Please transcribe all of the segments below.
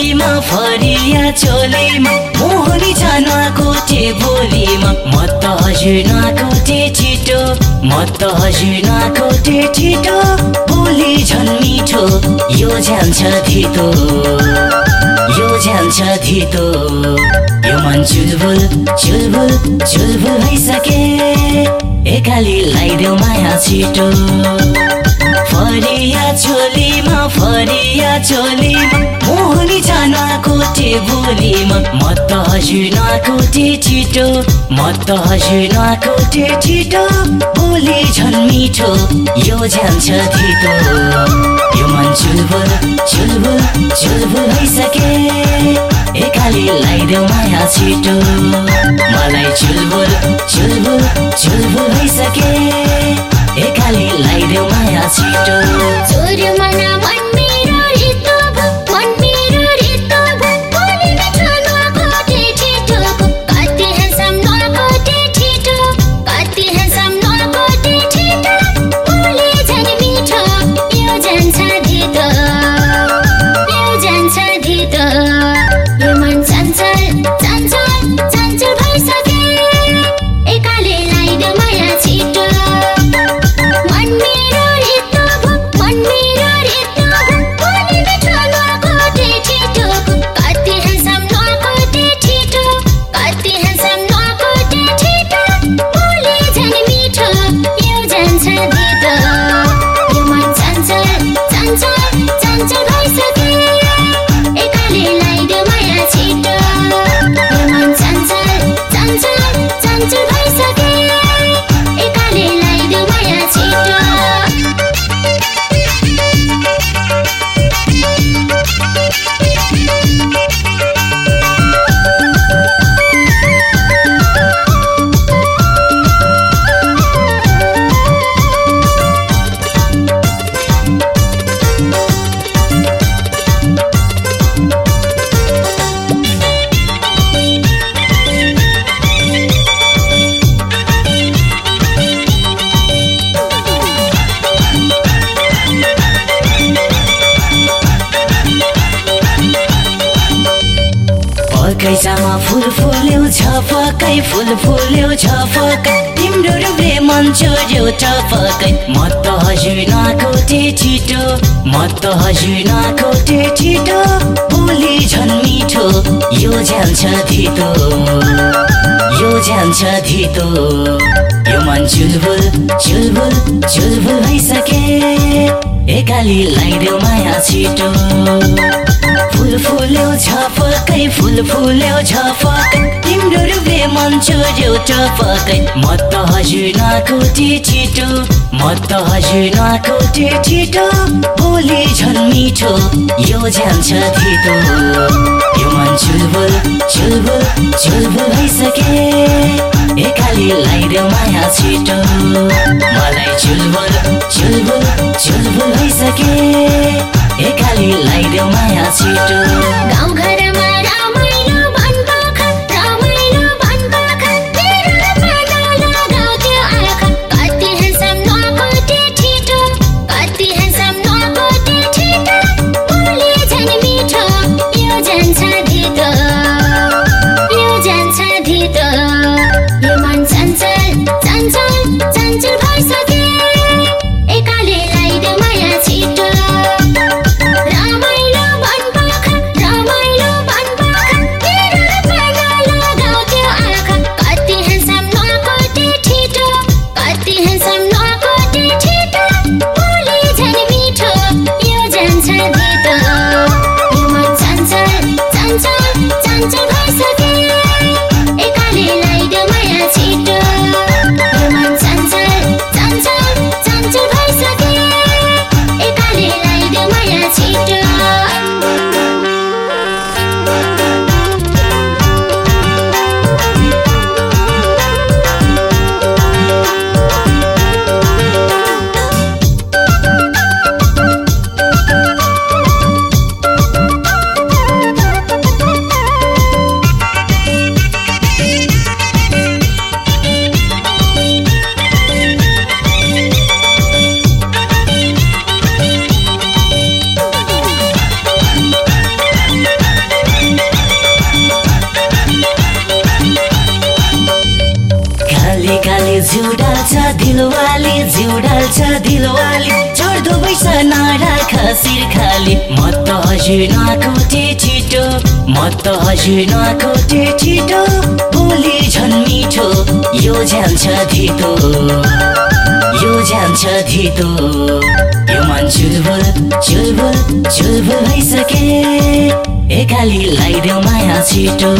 राम्री फरिया चोलीमा मोहनी छ नकोटे बोलीमा म त हजुर नकोटे छिटो म त हजुर नकोटे छिटो बोली झन् मिठो यो जान्छ धितो यो जान्छ धितो यो मन चुलबुल चुलबुल चुलबुल भइसके एकाली लगाइदेऊ माया छिटो। फरिया चोलीमा फरिया चोलीमा मोहनी छ नकोटे बोलीमा म त हजुर नकोटे छिटो म त हजुर नकोटे छिटो बोली झन् मिठो यो जान्छ धितो यो मन चुलबुल चुलबुल चुलबुल भइसके एकाली लगाइदेऊ माया छिटो। मलाई चुलबुल चुलबुल चुलबुल भइसके। एकाली लगाइदेऊ माया छिटो। चोर्यो मना झपकै फुल फुल्यो झपकै तिम्रो रूपले मन चोर्यो टपकै म त हजुर नकोटे छिटो म त हजुर नकोटे छिटो। बोली झन् मिठो यो जान्छ धितो। यो जान्छ धितो। यो मन चुलबुल चुलबुल चुलबुल भइसके। एकाली लगाइदेऊ माया छिटो। फुल फुल्यो झपकै फुल फुल्यो झपकै तिम्रो रूपले मन चोर्यो टपकै म त हजुर नकोटे छिटो म त हजुर नकोटे छिटो। बोली झन् मिठो यो जान्छ धितो। यो मन चुलबुल चुलबुल चुलबुल भइसके। एकाली लगाइदेऊ माया छिटो। मलाई चुलबुल चुलबुल चुलबुल भइसके। एकाली लगाइदेऊ माया छिटो। गाउँघरमा जिउ डाल्छ दिलवाली जिउ डाल्छ दिलवाली चढ्दो बैस नराख शिर खाली. म त हजुर नकोटे छिटो म त हजुर नकोटे छिटो बोली झन् मिठो यो जान्छ धितो यो जान्छ धितो। यो मन चुलबुल चुलबुल चुलबुल भइसके एकाली लगाइदेऊ माया छिटो।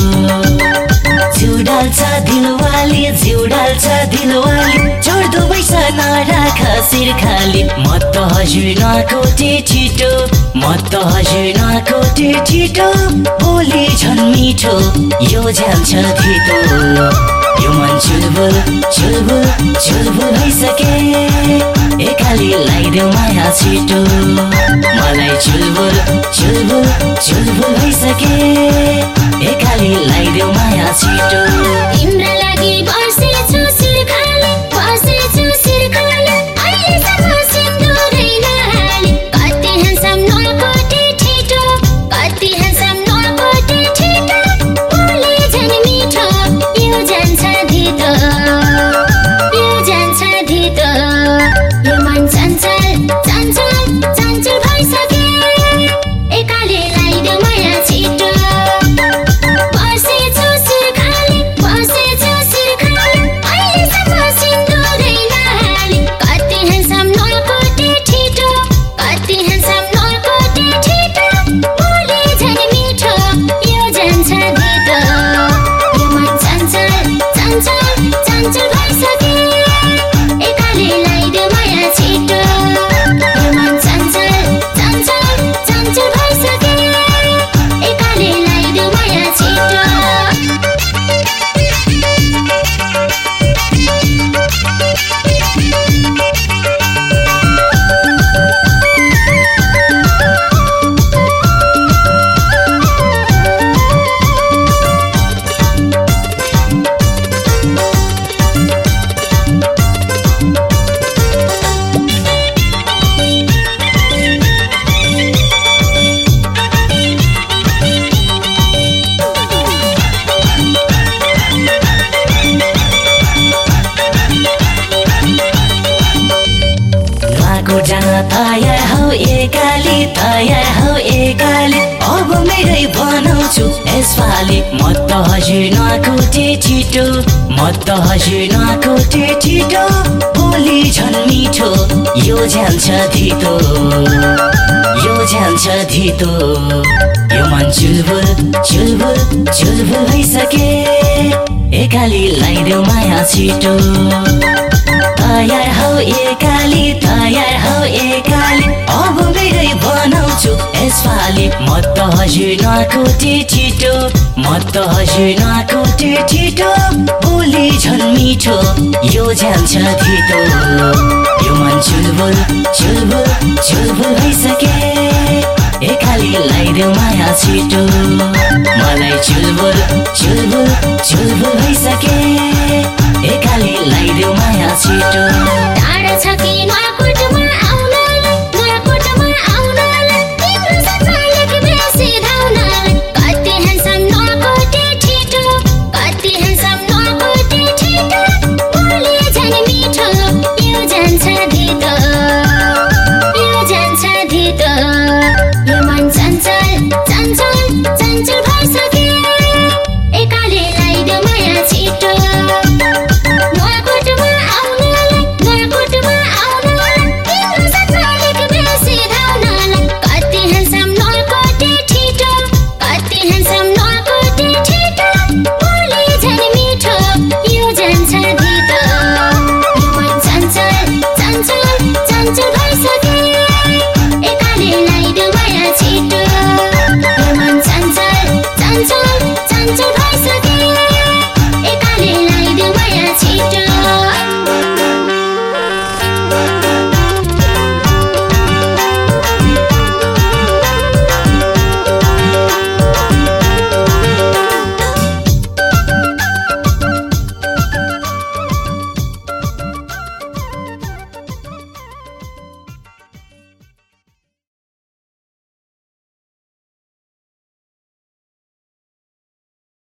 जिउ डाल्छ दिलवाली जिउ डाल्छ दिलवाली। चढ्दो बैस नराख शिर खाली म त हजुर नकोटे छिटो म त हजुर नकोटे छिटो। बोली झन् मिठो यो जान्छ धितो। यो मन चुलबुल चुलबुल चुलबुल भइसके। एकाली लगाइदेऊ माया छिटो। मलाई चुलबुल चुलबुल चुलबुल भइसके। लगाइदेऊ तयार हौ एकाली। अब मेरै बनाउँछु यसपालि म त हजुर नकोटे छिटो। म त हजुर नकोटे छिटो। बोली झन् मिठो यो जान्छ धितो। यो जान्छ धितो। यो मन चुलबुल चुलबुल चुलबुल भइसके। एकाली लगाइदेऊ माया छिटो। तयार हौ एकाली तयार हौ एकाली। छु। यसपालि म त हजुर नको छिटो। म त हजुर नको छिटो। बोली झन् मिठो। यो जान्छ छिटो यो मन छुलबुल छुलबुल छुलबुल भइसके। ए खाली लाइदेऊ माया छिटो। मलाई छुलबुल छुलबुल छुलबुल भइसके। ए खाली लाइदेऊ माया छिटो। टाढा छ कि